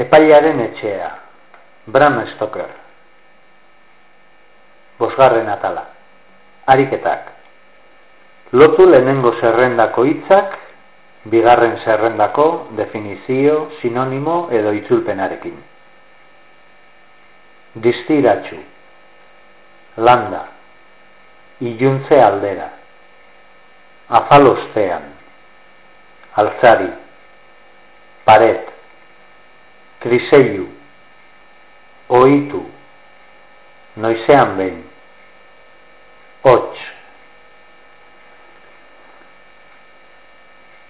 Epailaren etxea, Bram Stoker. Bosgarren atala. Ariketak. Lotu lehenengo zerrendako hitzak, bigarren zerrendako definizio, sinonimo edo itzulpenarekin. Distiratxu. Landa. Iluntze aldera. Afalostean. Altzari. Paret. Kriseilu. Oitu. Noizean behin. Hots.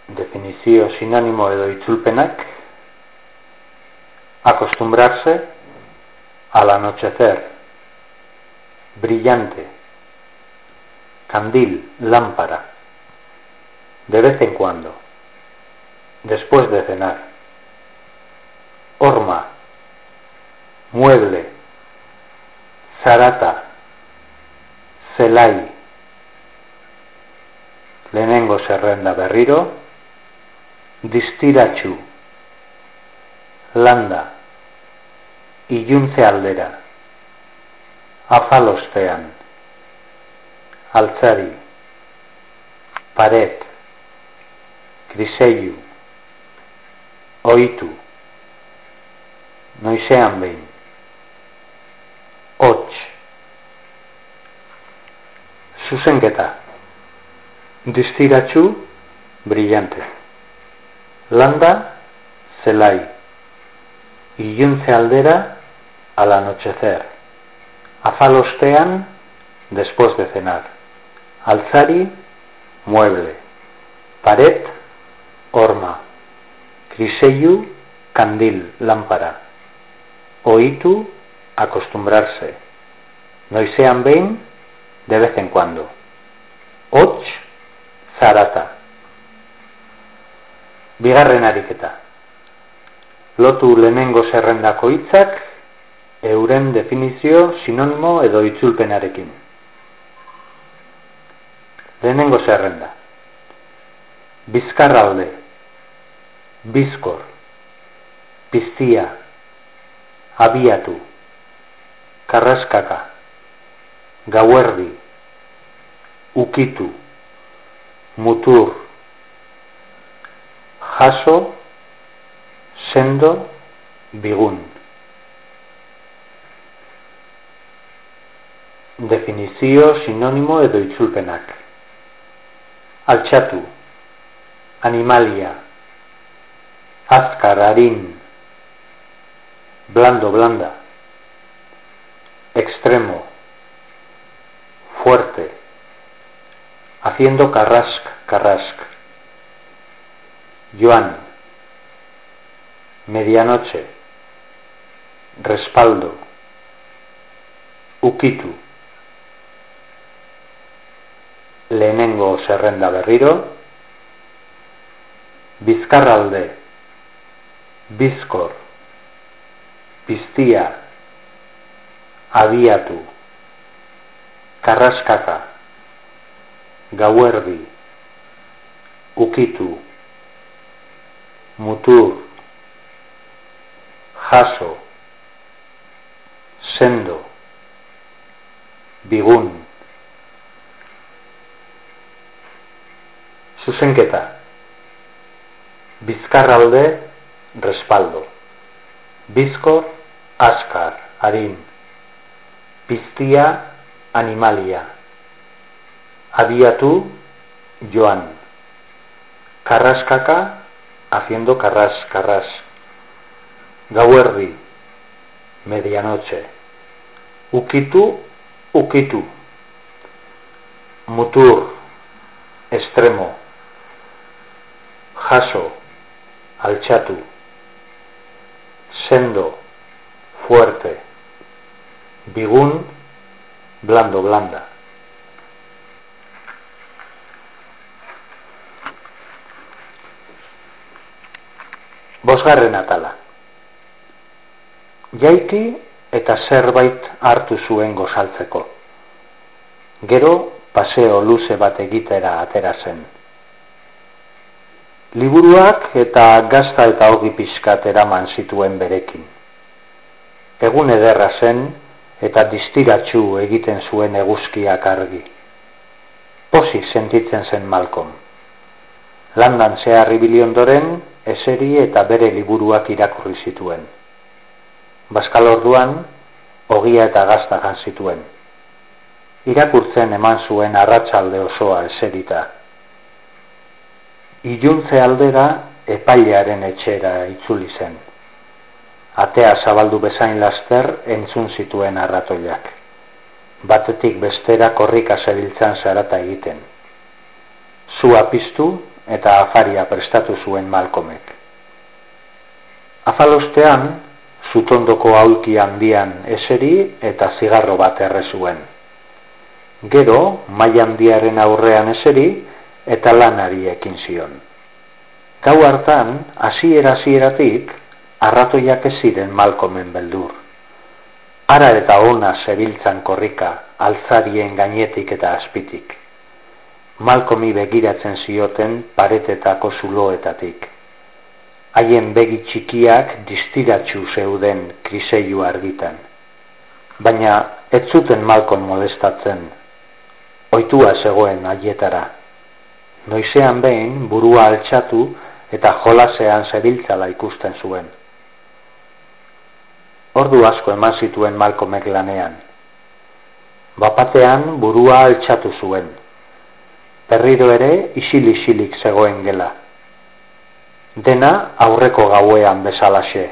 Definizio sinónimo edo itzulpenak. Acostumbrarse al anochecer. Brillante. Candil, lámpara. De vez en cuando. Después de cenar. Horma. Mueble. Zarata zelai lehenengo zerrenda berriro distiratxu landa iluntze aldera afalostean altzari paret kriseilu oitu noizean behin hots Zuzenketa Distiratxu Brillante Landa Zelai Iluntze aldera Al anochecer Afalostean Después de cenar Alzari Mueble Paret Horma Criseilu Candil Lámpara Oitu Acostumbrarse Noizean behin de vez en cuando. Hots, zarata. Bigarren ariketa. Lotu lehenengo zerrendako hitzak, euren definizio sinonimo edo itzulpenarekin. Lehenengo zerrenda. Bizkarralde. Bizkor. Piztia. Abiatu. Karraskaka. Gauerdi, ukitu, mutur, jaso, sendo, bigun. Definizio sinonimo edo itzulpenak. Altxatu, animalia, azkar, harin, blando, blanda, extremo, fuerte, haciendo carrasc, carrasc. Joan, medianoche, respaldo, ukitu, lehenengo zerrenda berriro, bizkarralde, bizkor, piztia, abiatu, karraskaka, gauerdi, ukitu, mutur, jaso, sendo, bigun, zuzenketa, bizkarralde, respaldo, bizkor, askar, harin, piztia, animalia. Abiatu, joan. Carrascaca, haciendo carras, carras. Gauerdi, medianoche. Ukitu, ukitu. Mutur, extremo. Jaso, alchatu. Sendo, fuerte. Bigun, blando, blanda. Bosgarren atala. Jaiki eta zerbait hartu zuen gozaltzeko. Gero paseo luze bat egitera atera zen. Liburuak eta gazta eta hogi pixkat eraman zituen berekin. Egun ederra zen eta distiratxu egiten zuen eguzkiak argi. Posi sentitzen zen Malcolm. Landan zehar ondoren, eseri eta bere liburuak irakurri zituen. Baskal orduan, ogia eta gazta zituen. Irakurtzen eman zuen arratsalde osoa eserita. Iluntze aldera epailearen etxera itzuli zen. Atea zabaldu bezain laster entzun zituen arratoiak. Batetik bestera korrika zebiltzan zarata egiten. Zua piztu eta afaria prestatu zuen malkomek. Afalostean, zutondoko aulki handian eseri eta zigarro bat erre zuen. Gero, mai handiaren aurrean eseri eta lanari ekin zion. Gau hartan, hasiera hasieratik arratoiak ez ziren malkomen beldur. Ara eta ona zebiltzan korrika, altzarien gainetik eta azpitik. Malkomi begiratzen zioten paretetako zuloetatik. Haien begi txikiak distiratxu zeuden kriseiu argitan. Baina ez zuten Malkon molestatzen. Oitua zegoen aietara. Noizean behin burua altxatu eta jolasean zebiltzala ikusten zuen. Ordu asko eman zituen Malkomek lanean. Bapatean burua altxatu zuen berriro ere isil-isilik zegoen gela. Dena aurreko gauean bezalaxe.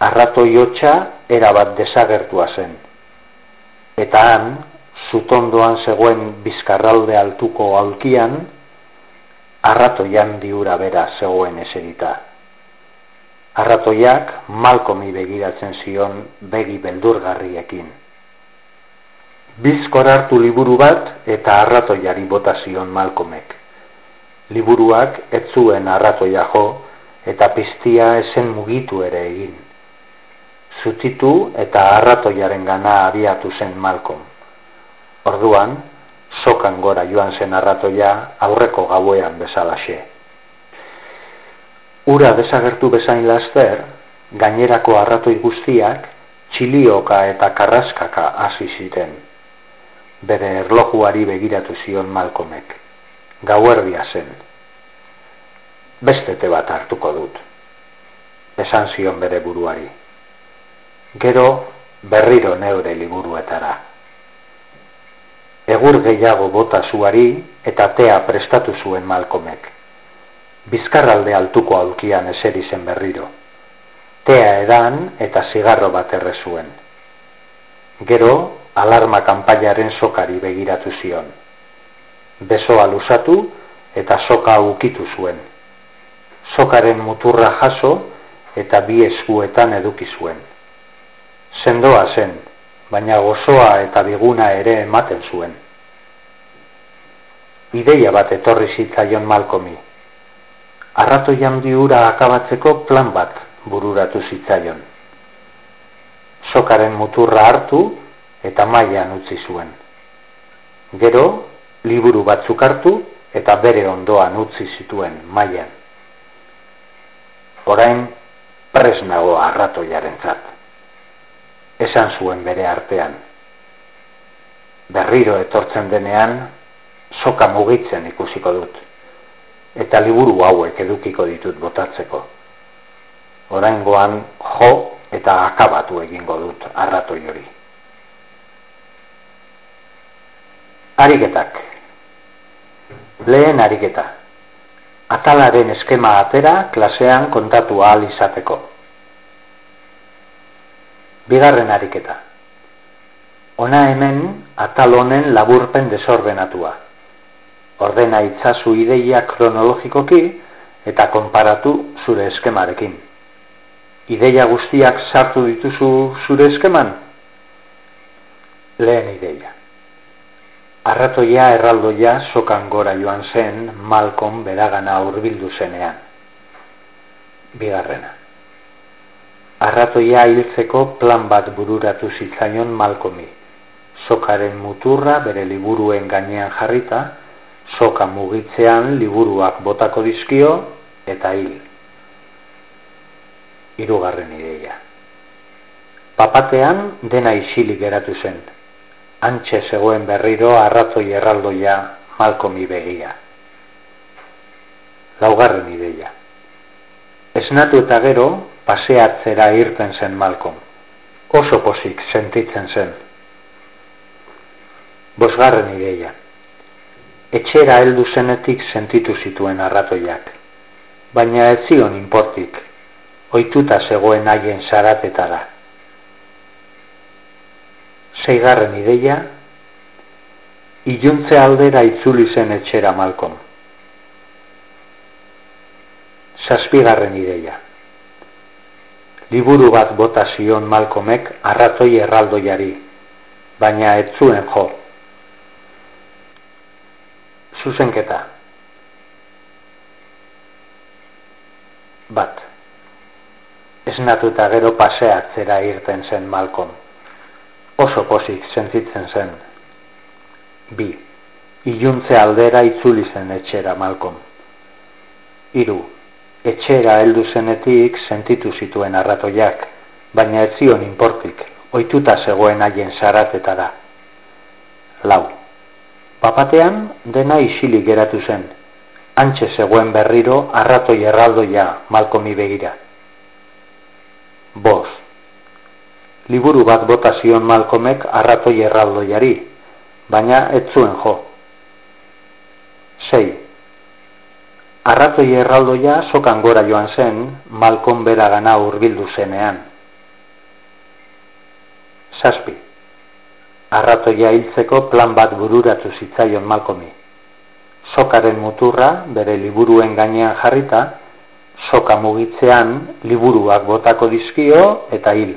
Arrato jotxa erabat desagertua zen. Eta han, zutondoan zegoen bizkarralde altuko alkian, arratoian diura bera zegoen eserita. Arratoiak malkomi begiratzen zion begi beldurgarriekin bizkor hartu liburu bat eta arratoiari bota zion Malkomek. Liburuak ez zuen arratoia jo eta piztia esen mugitu ere egin. Zutitu eta arratoiaren gana abiatu zen Malkom. Orduan, sokan gora joan zen arratoia aurreko gauean bezalaxe. Ura desagertu bezain laster, gainerako arratoi guztiak, txilioka eta karraskaka hasi ziten bere erlojuari begiratu zion Malkomek. Gauerdia zen. Bestete bat hartuko dut. Esan zion bere buruari. Gero berriro neure liburuetara. Egur gehiago bota zuari eta tea prestatu zuen Malkomek. Bizkarralde altuko aulkian eseri zen berriro. Tea edan eta zigarro bat erre zuen. Gero alarma kanpailaren sokari begiratu zion. Besoa lusatu eta soka ukitu zuen. Sokaren muturra jaso eta bi eskuetan eduki zuen. Sendoa zen, baina gozoa eta biguna ere ematen zuen. Ideia bat etorri zitzaion malkomi. Arrato jandi ura akabatzeko plan bat bururatu zitzaion. Sokaren muturra hartu eta mailan utzi zuen. Gero, liburu batzuk hartu eta bere ondoan utzi zituen mailan. Orain, pres nago arratoiaren zat. Esan zuen bere artean. Berriro etortzen denean, soka mugitzen ikusiko dut. Eta liburu hauek edukiko ditut botatzeko. Oraingoan jo eta akabatu egingo dut arratoi hori. Ariketak. Lehen ariketa. Atalaren eskema atera klasean kontatu ahal izateko. Bigarren ariketa. Ona hemen atal honen laburpen desordenatua. Ordena itzazu ideia kronologikoki eta konparatu zure eskemarekin. Ideia guztiak sartu dituzu zure eskeman? Lehen ideia. Arratoia erraldoia sokan gora joan zen Malcolm beragana hurbildu zenean. Bigarrena. Arratoia hiltzeko plan bat bururatu zitzaion Malcolmi. Sokaren muturra bere liburuen gainean jarrita, soka mugitzean liburuak botako dizkio eta hil. Hirugarren ideia. Papatean dena isilik geratu zen. Antxe zegoen berriro arrazoi erraldoia malkomi begia. Laugarren ideia. Esnatu eta gero, paseatzera irten zen malkom. Oso posik sentitzen zen. Bosgarren ideia etxera heldu zenetik sentitu zituen arratoiak. Baina ez zion inportik, oituta zegoen haien saratetara. Seigarren ideia, iluntze aldera itzuli zen etxera malkon. Zazpigarren ideia. Liburu bat bota zion malkomek arratoi erraldoiari, baina ez zuen jo zuzenketa. Bat. Esnatu eta gero paseatzera irten zen malkon oso pozik sentitzen zen. Bi. Iluntze aldera itzuli zen etxera malkon hiru. Etxera heldu zenetik sentitu zituen arratoiak baina ez zion inportik ohituta zegoen haien saratetara lau Papatean dena isilik geratu zen. Antxe zegoen berriro arratoi erraldoia malkomi begira. Bos. Liburu bat bota zion malkomek arratoi erraldoiari, baina ez zuen jo. Sei. Arratoi erraldoia sokan gora joan zen, malkon bera gana urbildu zenean. Saspi arratoia hiltzeko plan bat bururatu zitzaion malkomi. Sokaren muturra bere liburuen gainean jarrita, soka mugitzean liburuak botako dizkio eta hil.